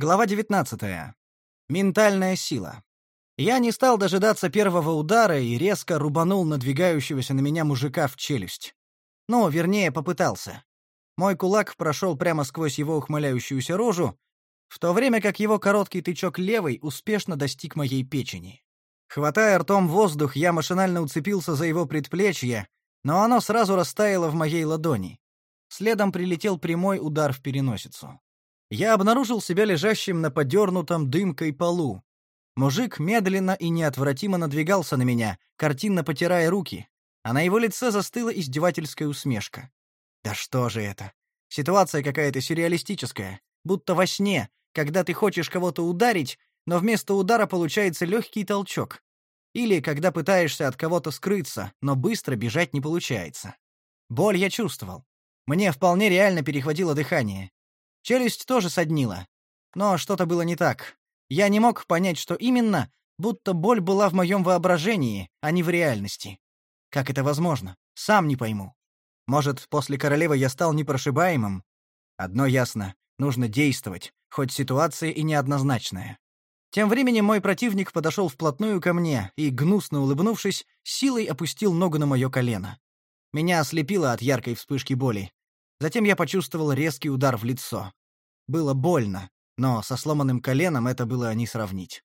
Глава 19. Ментальная сила. Я не стал дожидаться первого удара и резко рубанул надвигающегося на меня мужика в челюсть. Ну, вернее, попытался. Мой кулак прошел прямо сквозь его ухмыляющуюся рожу, в то время как его короткий тычок левой успешно достиг моей печени. Хватая ртом воздух, я машинально уцепился за его предплечье, но оно сразу растаяло в моей ладони. Следом прилетел прямой удар в переносицу я обнаружил себя лежащим на подернутом дымкой полу. Мужик медленно и неотвратимо надвигался на меня, картинно потирая руки, а на его лице застыла издевательская усмешка. Да что же это? Ситуация какая-то сюрреалистическая, будто во сне, когда ты хочешь кого-то ударить, но вместо удара получается легкий толчок. Или когда пытаешься от кого-то скрыться, но быстро бежать не получается. Боль я чувствовал. Мне вполне реально перехватило дыхание. Челюсть тоже соднила. Но что-то было не так. Я не мог понять, что именно, будто боль была в моем воображении, а не в реальности. Как это возможно? Сам не пойму. Может, после королевы я стал непрошибаемым? Одно ясно — нужно действовать, хоть ситуация и неоднозначная. Тем временем мой противник подошел вплотную ко мне и, гнусно улыбнувшись, силой опустил ногу на мое колено. Меня ослепило от яркой вспышки боли. Затем я почувствовал резкий удар в лицо. Было больно, но со сломанным коленом это было не сравнить.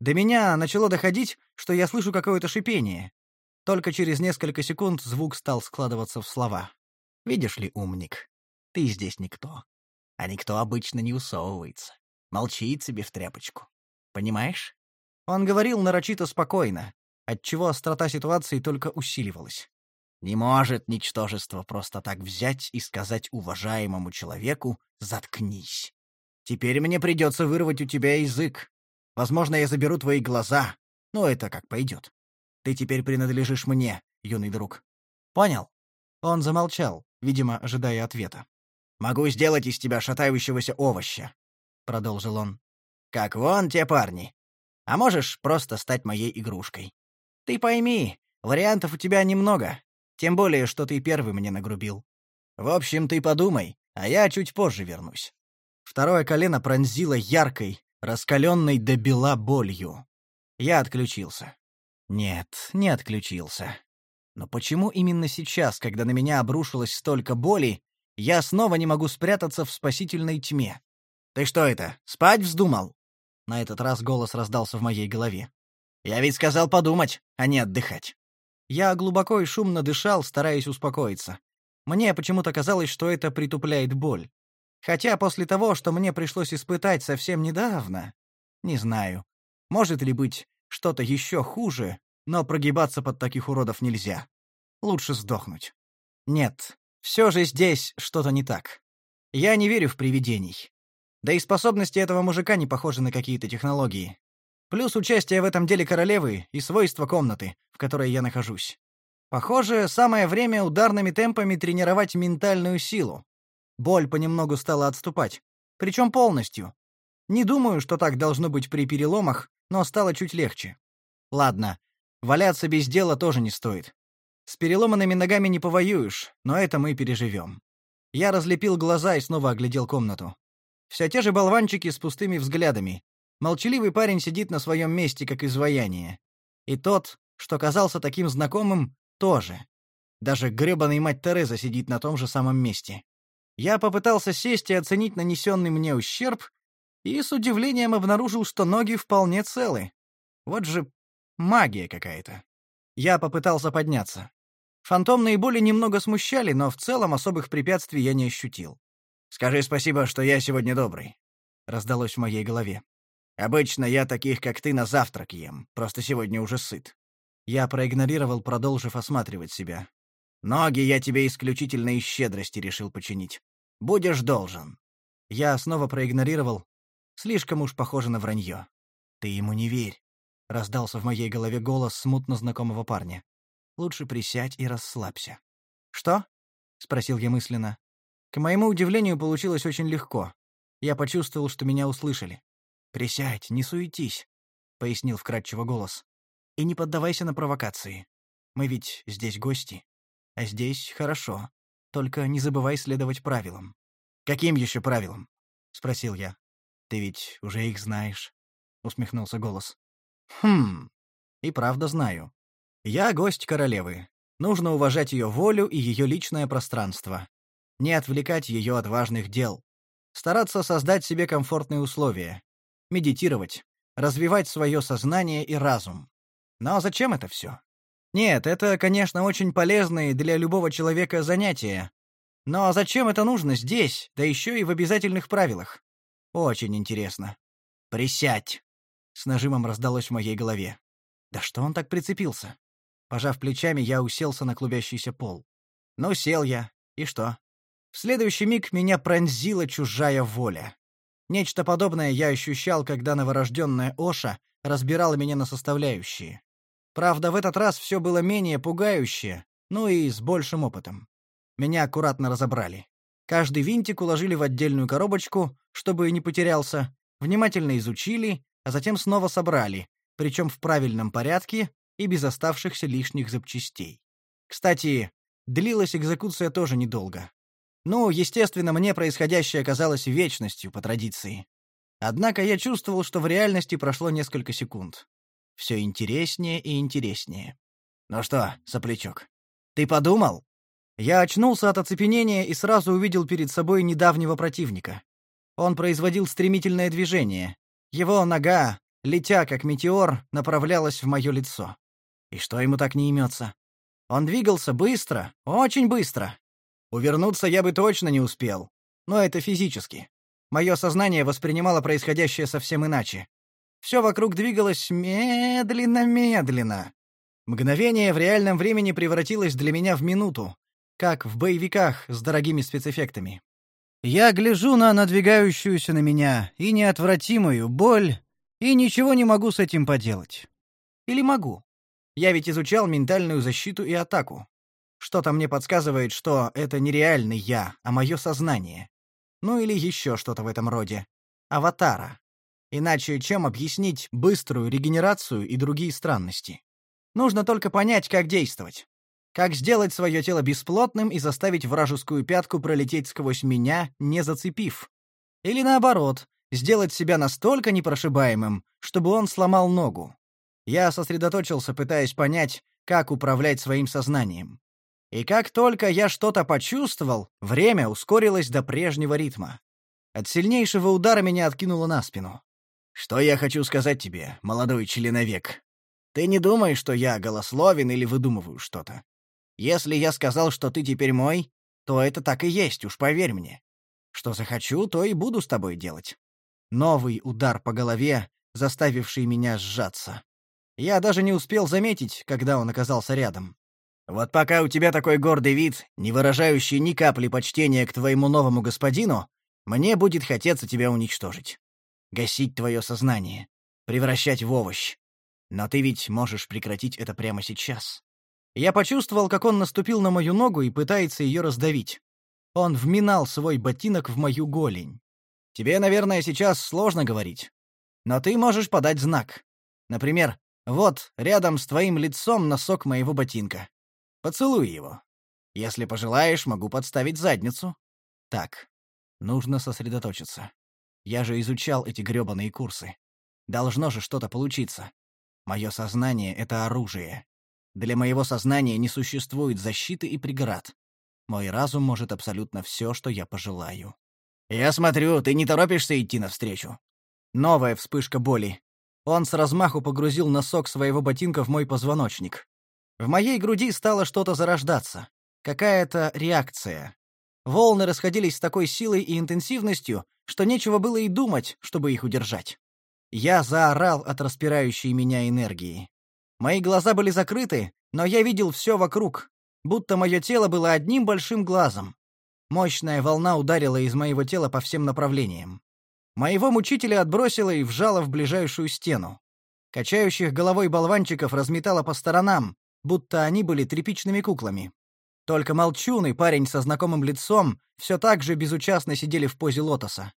До меня начало доходить, что я слышу какое-то шипение. Только через несколько секунд звук стал складываться в слова. «Видишь ли, умник, ты здесь никто. А никто обычно не усовывается. Молчит себе в тряпочку. Понимаешь?» Он говорил нарочито спокойно, отчего острота ситуации только усиливалась. Не может ничтожество просто так взять и сказать уважаемому человеку «заткнись». Теперь мне придется вырвать у тебя язык. Возможно, я заберу твои глаза, но это как пойдет. Ты теперь принадлежишь мне, юный друг. Понял? Он замолчал, видимо, ожидая ответа. «Могу сделать из тебя шатающегося овоща», — продолжил он. «Как вон те парни. А можешь просто стать моей игрушкой. Ты пойми, вариантов у тебя немного, тем более, что ты первый мне нагрубил. В общем, ты подумай, а я чуть позже вернусь. Второе колено пронзило яркой, раскаленной до бела болью. Я отключился. Нет, не отключился. Но почему именно сейчас, когда на меня обрушилось столько боли, я снова не могу спрятаться в спасительной тьме? Ты что это, спать вздумал? На этот раз голос раздался в моей голове. Я ведь сказал подумать, а не отдыхать. Я глубоко и шумно дышал, стараясь успокоиться. Мне почему-то казалось, что это притупляет боль. Хотя после того, что мне пришлось испытать совсем недавно, не знаю, может ли быть что-то еще хуже, но прогибаться под таких уродов нельзя. Лучше сдохнуть. Нет, все же здесь что-то не так. Я не верю в привидений. Да и способности этого мужика не похожи на какие-то технологии. Плюс участие в этом деле королевы и свойства комнаты, в которой я нахожусь. Похоже, самое время ударными темпами тренировать ментальную силу. Боль понемногу стала отступать. Причем полностью. Не думаю, что так должно быть при переломах, но стало чуть легче. Ладно, валяться без дела тоже не стоит. С переломанными ногами не повоюешь, но это мы переживем. Я разлепил глаза и снова оглядел комнату. Все те же болванчики с пустыми взглядами, Молчаливый парень сидит на своем месте, как изваяние. И тот, что казался таким знакомым, тоже. Даже грёбаный мать Тереза сидит на том же самом месте. Я попытался сесть и оценить нанесенный мне ущерб, и с удивлением обнаружил, что ноги вполне целы. Вот же магия какая-то. Я попытался подняться. Фантомные боли немного смущали, но в целом особых препятствий я не ощутил. «Скажи спасибо, что я сегодня добрый», — раздалось в моей голове. Обычно я таких, как ты, на завтрак ем, просто сегодня уже сыт. Я проигнорировал, продолжив осматривать себя. Ноги я тебе исключительно из щедрости решил починить. Будешь должен. Я снова проигнорировал. Слишком уж похоже на вранье. Ты ему не верь. Раздался в моей голове голос смутно знакомого парня. Лучше присядь и расслабься. Что? спросил я мысленно. К моему удивлению, получилось очень легко. Я почувствовал, что меня услышали. «Присядь, не суетись», — пояснил вкрадчиво голос. «И не поддавайся на провокации. Мы ведь здесь гости. А здесь хорошо. Только не забывай следовать правилам». «Каким еще правилам?» — спросил я. Ты ведь уже их знаешь, усмехнулся голос. Хм. И правда знаю. Я гость королевы. Нужно уважать ее волю и ее личное пространство. Не отвлекать ее от важных дел. Стараться создать себе комфортные условия. Медитировать. Развивать свое сознание и разум. Но зачем это все? Нет, это, конечно, очень полезные для любого человека занятия. Но зачем это нужно здесь, да еще и в обязательных правилах? Очень интересно. Присядь. С нажимом раздалось в моей голове. Да что он так прицепился? Пожав плечами, я уселся на клубящийся пол. Ну, сел я. И что? В следующий миг меня пронзила чужая воля. Нечто подобное я ощущал, когда новорожденная Оша разбирала меня на составляющие. Правда, в этот раз все было менее пугающе, ну и с большим опытом. Меня аккуратно разобрали. Каждый винтик уложили в отдельную коробочку, чтобы не потерялся, внимательно изучили, а затем снова собрали, причем в правильном порядке и без оставшихся лишних запчастей. Кстати, длилась экзекуция тоже недолго. Ну, естественно, мне происходящее казалось вечностью по традиции. Однако я чувствовал, что в реальности прошло несколько секунд. Все интереснее и интереснее. «Ну что, соплячок, ты подумал?» Я очнулся от оцепенения и сразу увидел перед собой недавнего противника. Он производил стремительное движение. Его нога, летя как метеор, направлялась в мое лицо. И что ему так не имется? Он двигался быстро, очень быстро. Увернуться я бы точно не успел. Но это физически. Мое сознание воспринимало происходящее совсем иначе. Все вокруг двигалось медленно-медленно. Мгновение в реальном времени превратилось для меня в минуту, как в боевиках с дорогими спецэффектами. Я гляжу на надвигающуюся на меня и неотвратимую боль, и ничего не могу с этим поделать. Или могу? Я ведь изучал ментальную защиту и атаку. Что-то мне подсказывает, что это не реальный я, а мое сознание. Ну или еще что-то в этом роде. Аватара. Иначе чем объяснить быструю регенерацию и другие странности? Нужно только понять, как действовать. Как сделать свое тело бесплотным и заставить вражескую пятку пролететь сквозь меня, не зацепив? Или наоборот, сделать себя настолько непрошибаемым, чтобы он сломал ногу. Я сосредоточился, пытаясь понять, как управлять своим сознанием. И как только я что-то почувствовал, время ускорилось до прежнего ритма. От сильнейшего удара меня откинуло на спину. «Что я хочу сказать тебе, молодой членовек? Ты не думай, что я голословен или выдумываю что-то. Если я сказал, что ты теперь мой, то это так и есть, уж поверь мне. Что захочу, то и буду с тобой делать». Новый удар по голове, заставивший меня сжаться. Я даже не успел заметить, когда он оказался рядом. Вот пока у тебя такой гордый вид, не выражающий ни капли почтения к твоему новому господину, мне будет хотеться тебя уничтожить. Гасить твое сознание, превращать в овощ. Но ты ведь можешь прекратить это прямо сейчас. Я почувствовал, как он наступил на мою ногу и пытается ее раздавить. Он вминал свой ботинок в мою голень. Тебе, наверное, сейчас сложно говорить. Но ты можешь подать знак. Например, вот рядом с твоим лицом носок моего ботинка. Поцелуй его. Если пожелаешь, могу подставить задницу. Так, нужно сосредоточиться. Я же изучал эти грёбаные курсы. Должно же что-то получиться. Мое сознание — это оружие. Для моего сознания не существует защиты и преград. Мой разум может абсолютно все, что я пожелаю. Я смотрю, ты не торопишься идти навстречу. Новая вспышка боли. Он с размаху погрузил носок своего ботинка в мой позвоночник. В моей груди стало что-то зарождаться. Какая-то реакция. Волны расходились с такой силой и интенсивностью, что нечего было и думать, чтобы их удержать. Я заорал от распирающей меня энергии. Мои глаза были закрыты, но я видел все вокруг, будто мое тело было одним большим глазом. Мощная волна ударила из моего тела по всем направлениям. Моего мучителя отбросило и вжало в ближайшую стену. Качающих головой болванчиков разметало по сторонам, будто они были тряпичными куклами. Только молчун и парень со знакомым лицом все так же безучастно сидели в позе лотоса.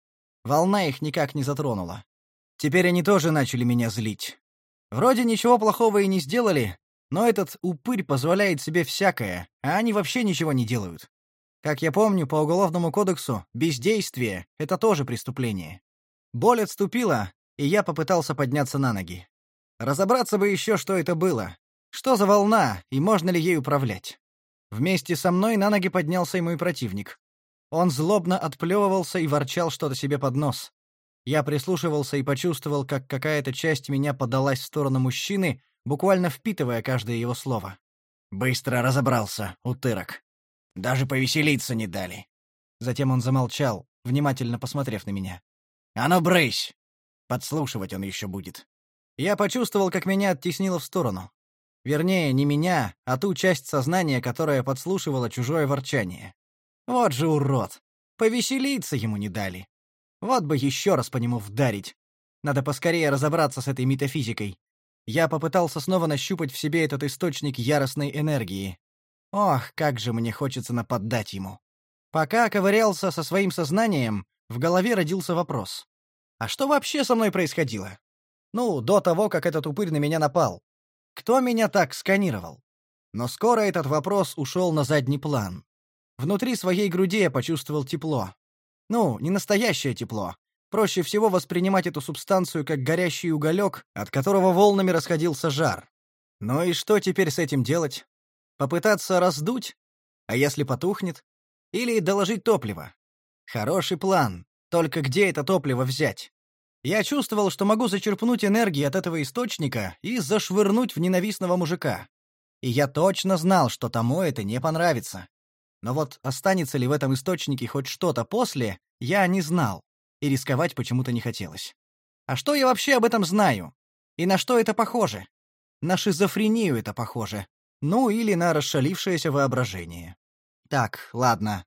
Волна их никак не затронула. Теперь они тоже начали меня злить. Вроде ничего плохого и не сделали, но этот упырь позволяет себе всякое, а они вообще ничего не делают. Как я помню, по Уголовному кодексу бездействие — это тоже преступление. Боль отступила, и я попытался подняться на ноги. Разобраться бы еще, что это было. Что за волна, и можно ли ей управлять? Вместе со мной на ноги поднялся и мой противник. Он злобно отплевывался и ворчал что-то себе под нос. Я прислушивался и почувствовал, как какая-то часть меня подалась в сторону мужчины, буквально впитывая каждое его слово. Быстро разобрался, утырок. Даже повеселиться не дали. Затем он замолчал, внимательно посмотрев на меня. «А ну, брысь!» Подслушивать он еще будет. Я почувствовал, как меня оттеснило в сторону. Вернее, не меня, а ту часть сознания, которая подслушивала чужое ворчание. Вот же урод! Повеселиться ему не дали. Вот бы еще раз по нему вдарить. Надо поскорее разобраться с этой метафизикой. Я попытался снова нащупать в себе этот источник яростной энергии. Ох, как же мне хочется нападать ему. Пока ковырялся со своим сознанием, в голове родился вопрос. А что вообще со мной происходило? Ну, до того, как этот упырь на меня напал. Кто меня так сканировал? Но скоро этот вопрос ушел на задний план. Внутри своей груди я почувствовал тепло. Ну, не настоящее тепло. Проще всего воспринимать эту субстанцию как горящий уголек, от которого волнами расходился жар. Ну и что теперь с этим делать? Попытаться раздуть? А если потухнет? Или доложить топливо? Хороший план. Только где это топливо взять? Я чувствовал, что могу зачерпнуть энергии от этого источника и зашвырнуть в ненавистного мужика. И я точно знал, что тому это не понравится. Но вот останется ли в этом источнике хоть что-то после, я не знал, и рисковать почему-то не хотелось. А что я вообще об этом знаю? И на что это похоже? На шизофрению это похоже. Ну, или на расшалившееся воображение. Так, ладно.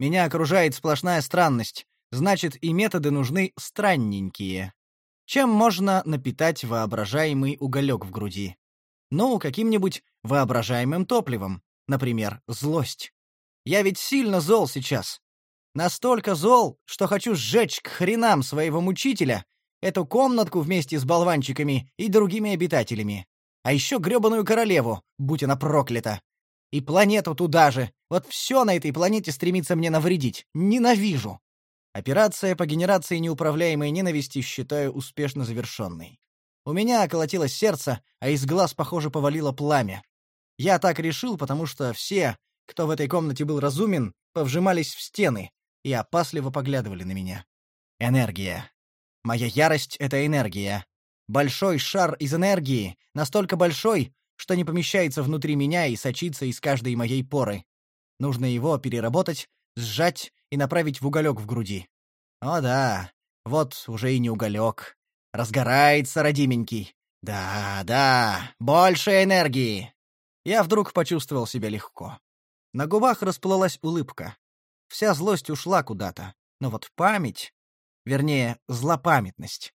Меня окружает сплошная странность, значит, и методы нужны странненькие. Чем можно напитать воображаемый уголек в груди? Ну, каким-нибудь воображаемым топливом, например, злость. Я ведь сильно зол сейчас. Настолько зол, что хочу сжечь к хренам своего мучителя, эту комнатку вместе с болванчиками и другими обитателями. А еще грёбаную королеву, будь она проклята. И планету туда же. Вот все на этой планете стремится мне навредить. Ненавижу. Операция по генерации неуправляемой ненависти считаю успешно завершенной. У меня околотилось сердце, а из глаз, похоже, повалило пламя. Я так решил, потому что все, кто в этой комнате был разумен, повжимались в стены и опасливо поглядывали на меня. Энергия. Моя ярость — это энергия. Большой шар из энергии, настолько большой, что не помещается внутри меня и сочится из каждой моей поры. Нужно его переработать, сжать и направить в уголек в груди. О да, вот уже и не уголек. Разгорается, родименький. Да, да, больше энергии. Я вдруг почувствовал себя легко. На губах расплылась улыбка. Вся злость ушла куда-то, но вот память, вернее, злопамятность,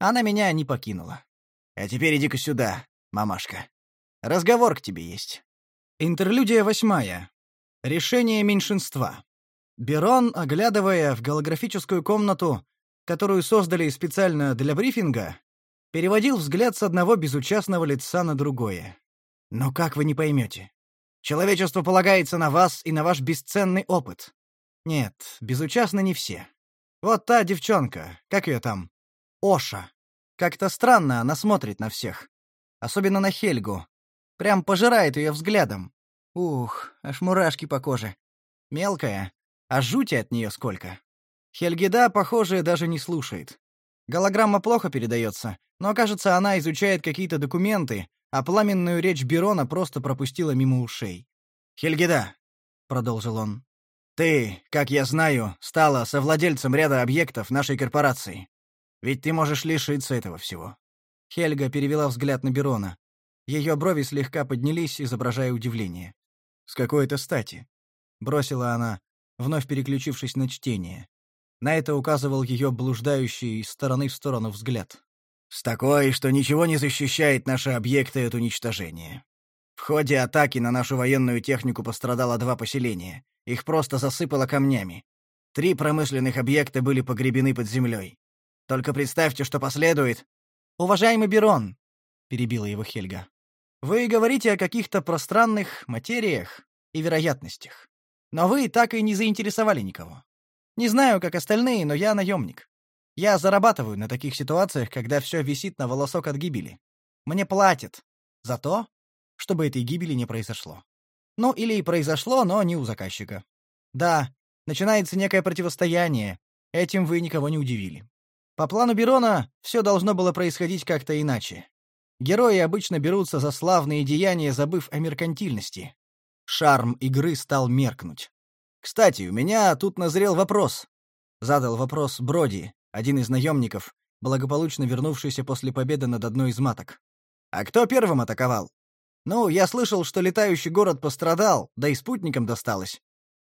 она меня не покинула. А теперь иди-ка сюда, мамашка. Разговор к тебе есть. Интерлюдия восьмая. Решение меньшинства. Берон, оглядывая в голографическую комнату, которую создали специально для брифинга, переводил взгляд с одного безучастного лица на другое. Но как вы не поймете? Человечество полагается на вас и на ваш бесценный опыт. Нет, безучастны не все. Вот та девчонка, как ее там? Оша. Как-то странно она смотрит на всех. Особенно на Хельгу. Прям пожирает ее взглядом. Ух, аж мурашки по коже. Мелкая, а жути от нее сколько. Хельгида, похоже, даже не слушает. Голограмма плохо передается, но, кажется, она изучает какие-то документы, а пламенную речь Берона просто пропустила мимо ушей. «Хельгида», — продолжил он, — «ты, как я знаю, стала совладельцем ряда объектов нашей корпорации. Ведь ты можешь лишиться этого всего». Хельга перевела взгляд на Берона. Ее брови слегка поднялись, изображая удивление. «С какой это стати?» — бросила она, вновь переключившись на чтение. На это указывал ее блуждающий из стороны в сторону взгляд. С такой, что ничего не защищает наши объекты от уничтожения. В ходе атаки на нашу военную технику пострадало два поселения. Их просто засыпало камнями. Три промышленных объекта были погребены под землей. Только представьте, что последует. Уважаемый Берон, перебила его Хельга. Вы говорите о каких-то пространных материях и вероятностях. Но вы так и не заинтересовали никого. Не знаю, как остальные, но я наемник. Я зарабатываю на таких ситуациях, когда все висит на волосок от гибели. Мне платят за то, чтобы этой гибели не произошло. Ну, или и произошло, но не у заказчика. Да, начинается некое противостояние. Этим вы никого не удивили. По плану Берона все должно было происходить как-то иначе. Герои обычно берутся за славные деяния, забыв о меркантильности. Шарм игры стал меркнуть. «Кстати, у меня тут назрел вопрос», — задал вопрос Броди, один из наемников, благополучно вернувшийся после победы над одной из маток. «А кто первым атаковал?» «Ну, я слышал, что летающий город пострадал, да и спутникам досталось.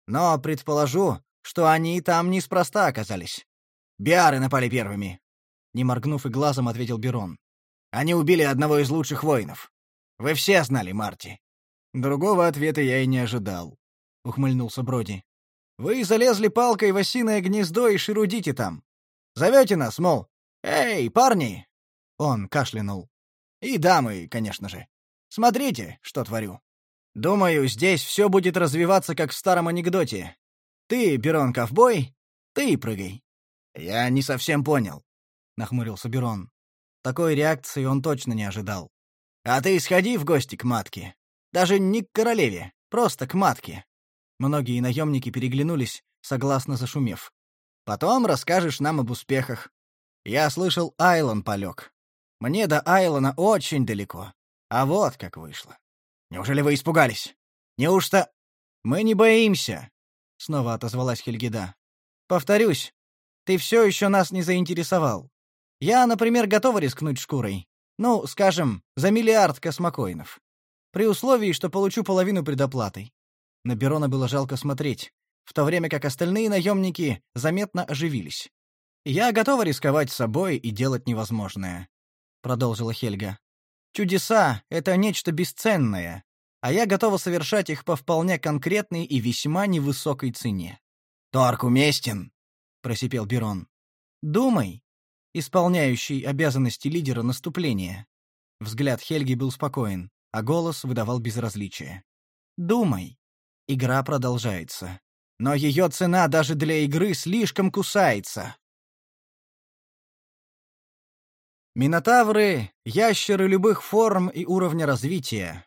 Но предположу, что они там неспроста оказались. Биары напали первыми», — не моргнув и глазом ответил Берон. «Они убили одного из лучших воинов. Вы все знали Марти». «Другого ответа я и не ожидал», — ухмыльнулся Броди. «Вы залезли палкой в осиное гнездо и шерудите там. Зовете нас, мол, «Эй, парни!» Он кашлянул. «И дамы, конечно же. Смотрите, что творю. Думаю, здесь все будет развиваться, как в старом анекдоте. Ты, Берон, ковбой, ты прыгай». «Я не совсем понял», — нахмурился Берон. Такой реакции он точно не ожидал. «А ты сходи в гости к матке. Даже не к королеве, просто к матке». Многие наемники переглянулись, согласно зашумев. Потом расскажешь нам об успехах. Я слышал, Айлон полег. Мне до Айлона очень далеко. А вот как вышло. Неужели вы испугались? Неужто... Мы не боимся, — снова отозвалась Хельгида. Повторюсь, ты все еще нас не заинтересовал. Я, например, готова рискнуть шкурой. Ну, скажем, за миллиард космокоинов. При условии, что получу половину предоплатой. На Берона было жалко смотреть в то время как остальные наемники заметно оживились. «Я готова рисковать собой и делать невозможное», — продолжила Хельга. «Чудеса — это нечто бесценное, а я готова совершать их по вполне конкретной и весьма невысокой цене». «Торг уместен», — просипел Берон. «Думай», исполняющий обязанности лидера наступления. Взгляд Хельги был спокоен, а голос выдавал безразличие. «Думай. Игра продолжается. Но ее цена даже для игры слишком кусается. Минотавры — ящеры любых форм и уровня развития.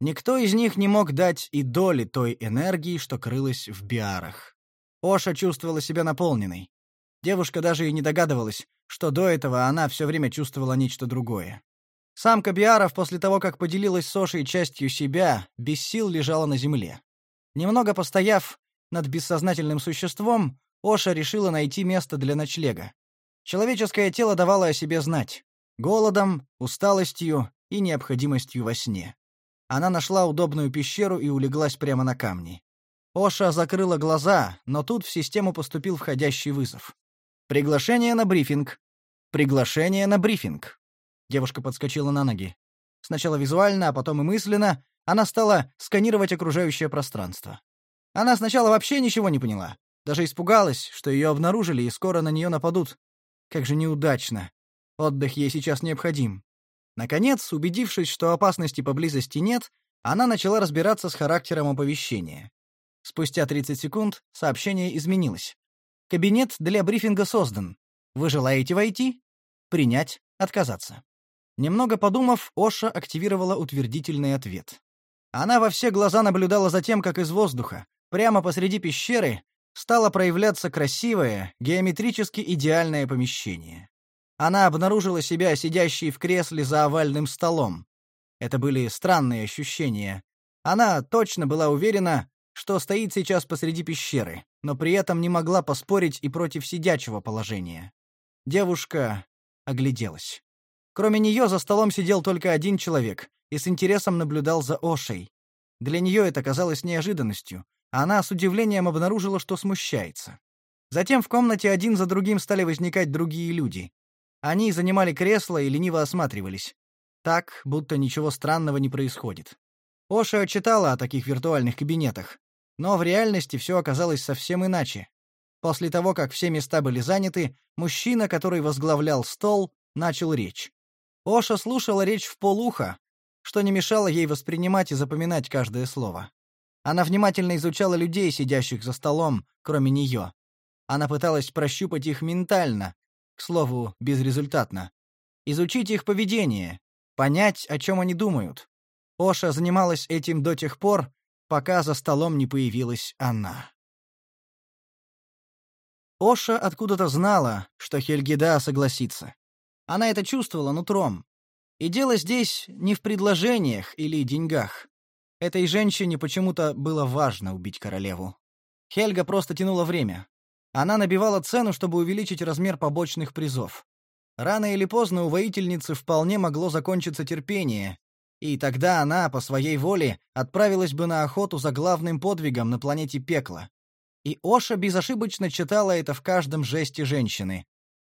Никто из них не мог дать и доли той энергии, что крылась в биарах. Оша чувствовала себя наполненной. Девушка даже и не догадывалась, что до этого она все время чувствовала нечто другое. Самка биаров после того, как поделилась с Ошей частью себя, без сил лежала на земле. Немного постояв, над бессознательным существом, Оша решила найти место для ночлега. Человеческое тело давало о себе знать голодом, усталостью и необходимостью во сне. Она нашла удобную пещеру и улеглась прямо на камни. Оша закрыла глаза, но тут в систему поступил входящий вызов. Приглашение на брифинг. Приглашение на брифинг. Девушка подскочила на ноги. Сначала визуально, а потом и мысленно она стала сканировать окружающее пространство. Она сначала вообще ничего не поняла. Даже испугалась, что ее обнаружили и скоро на нее нападут. Как же неудачно. Отдых ей сейчас необходим. Наконец, убедившись, что опасности поблизости нет, она начала разбираться с характером оповещения. Спустя 30 секунд сообщение изменилось. Кабинет для брифинга создан. Вы желаете войти? Принять, отказаться. Немного подумав, Оша активировала утвердительный ответ. Она во все глаза наблюдала за тем, как из воздуха, Прямо посреди пещеры стало проявляться красивое, геометрически идеальное помещение. Она обнаружила себя сидящей в кресле за овальным столом. Это были странные ощущения. Она точно была уверена, что стоит сейчас посреди пещеры, но при этом не могла поспорить и против сидячего положения. Девушка огляделась. Кроме нее за столом сидел только один человек и с интересом наблюдал за Ошей. Для нее это казалось неожиданностью, она с удивлением обнаружила, что смущается. Затем в комнате один за другим стали возникать другие люди. Они занимали кресла и лениво осматривались. Так, будто ничего странного не происходит. Оша читала о таких виртуальных кабинетах, но в реальности все оказалось совсем иначе. После того, как все места были заняты, мужчина, который возглавлял стол, начал речь. Оша слушала речь в полуха, что не мешало ей воспринимать и запоминать каждое слово. Она внимательно изучала людей, сидящих за столом, кроме нее. Она пыталась прощупать их ментально. к слову, безрезультатно. Изучить их поведение, понять, о чем они думают. Оша занималась этим до тех пор, пока за столом не появилась она. Оша откуда-то знала, что Хельгида согласится. Она это чувствовала нутром. И дело здесь не в предложениях или деньгах. Этой женщине почему-то было важно убить королеву. Хельга просто тянула время. Она набивала цену, чтобы увеличить размер побочных призов. Рано или поздно у воительницы вполне могло закончиться терпение, и тогда она, по своей воле, отправилась бы на охоту за главным подвигом на планете Пекла. И Оша безошибочно читала это в каждом жесте женщины.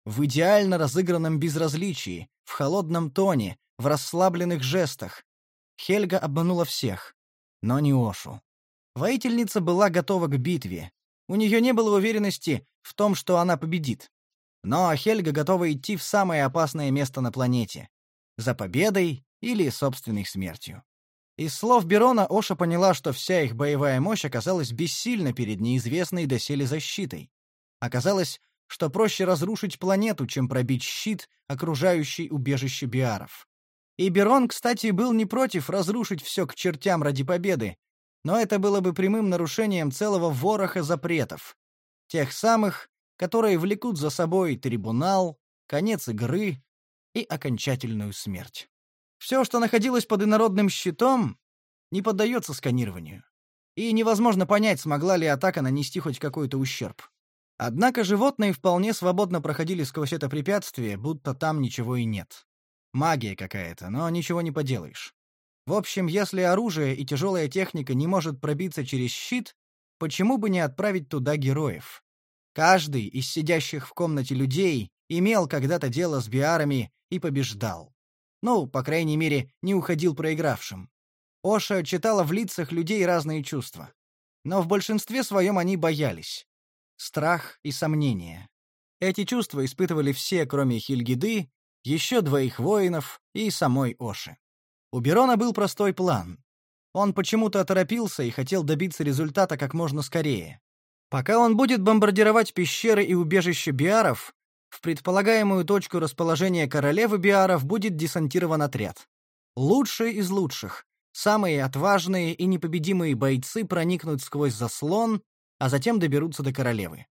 В идеально разыгранном безразличии, в холодном тоне, в расслабленных жестах. Хельга обманула всех, но не Ошу. Воительница была готова к битве. У нее не было уверенности в том, что она победит. Но Хельга готова идти в самое опасное место на планете. За победой или собственной смертью. Из слов Берона Оша поняла, что вся их боевая мощь оказалась бессильна перед неизвестной доселе защитой. Оказалось, что проще разрушить планету, чем пробить щит, окружающий убежище биаров. И Берон, кстати, был не против разрушить все к чертям ради победы, но это было бы прямым нарушением целого вороха запретов. Тех самых, которые влекут за собой трибунал, конец игры и окончательную смерть. Все, что находилось под инородным щитом, не поддается сканированию. И невозможно понять, смогла ли атака нанести хоть какой-то ущерб. Однако животные вполне свободно проходили сквозь это препятствие, будто там ничего и нет. Магия какая-то, но ничего не поделаешь. В общем, если оружие и тяжелая техника не может пробиться через щит, почему бы не отправить туда героев? Каждый из сидящих в комнате людей имел когда-то дело с биарами и побеждал. Ну, по крайней мере, не уходил проигравшим. Оша читала в лицах людей разные чувства. Но в большинстве своем они боялись. Страх и сомнения. Эти чувства испытывали все, кроме Хильгиды, еще двоих воинов и самой Оши. У Берона был простой план. Он почему-то оторопился и хотел добиться результата как можно скорее. Пока он будет бомбардировать пещеры и убежища биаров, в предполагаемую точку расположения королевы биаров будет десантирован отряд. Лучшие из лучших, самые отважные и непобедимые бойцы проникнут сквозь заслон, а затем доберутся до королевы.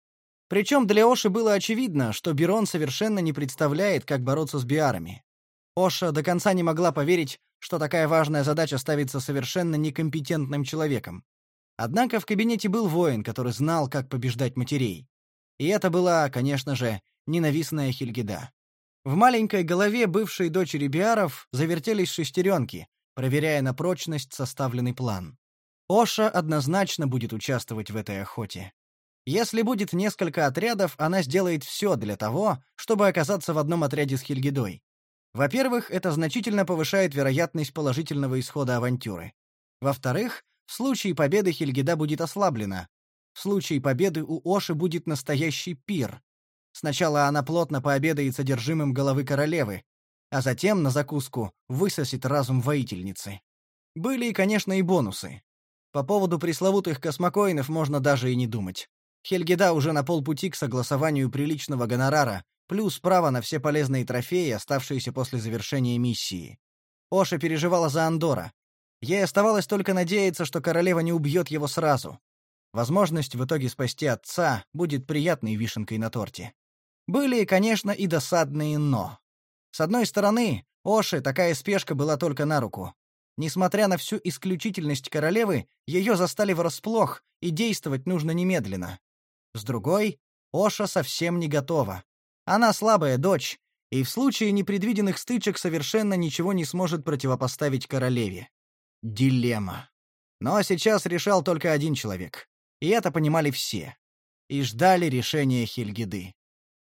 Причем для Оши было очевидно, что Берон совершенно не представляет, как бороться с биарами. Оша до конца не могла поверить, что такая важная задача ставится совершенно некомпетентным человеком. Однако в кабинете был воин, который знал, как побеждать матерей. И это была, конечно же, ненавистная Хильгида. В маленькой голове бывшей дочери Биаров завертелись шестеренки, проверяя на прочность составленный план. Оша однозначно будет участвовать в этой охоте. Если будет несколько отрядов, она сделает все для того, чтобы оказаться в одном отряде с Хильгидой. Во-первых, это значительно повышает вероятность положительного исхода авантюры. Во-вторых, в случае победы Хельгида будет ослаблена. В случае победы у Оши будет настоящий пир. Сначала она плотно пообедает содержимым головы королевы, а затем на закуску высосет разум воительницы. Были, конечно, и бонусы. По поводу пресловутых космокоинов можно даже и не думать. Хельгида уже на полпути к согласованию приличного гонорара, плюс право на все полезные трофеи, оставшиеся после завершения миссии. Оша переживала за Андора, Ей оставалось только надеяться, что королева не убьет его сразу. Возможность в итоге спасти отца будет приятной вишенкой на торте. Были, конечно, и досадные «но». С одной стороны, Оше такая спешка была только на руку. Несмотря на всю исключительность королевы, ее застали врасплох, и действовать нужно немедленно. С другой, Оша совсем не готова. Она слабая дочь, и в случае непредвиденных стычек совершенно ничего не сможет противопоставить королеве. Дилемма. Но сейчас решал только один человек. И это понимали все. И ждали решения Хильгиды.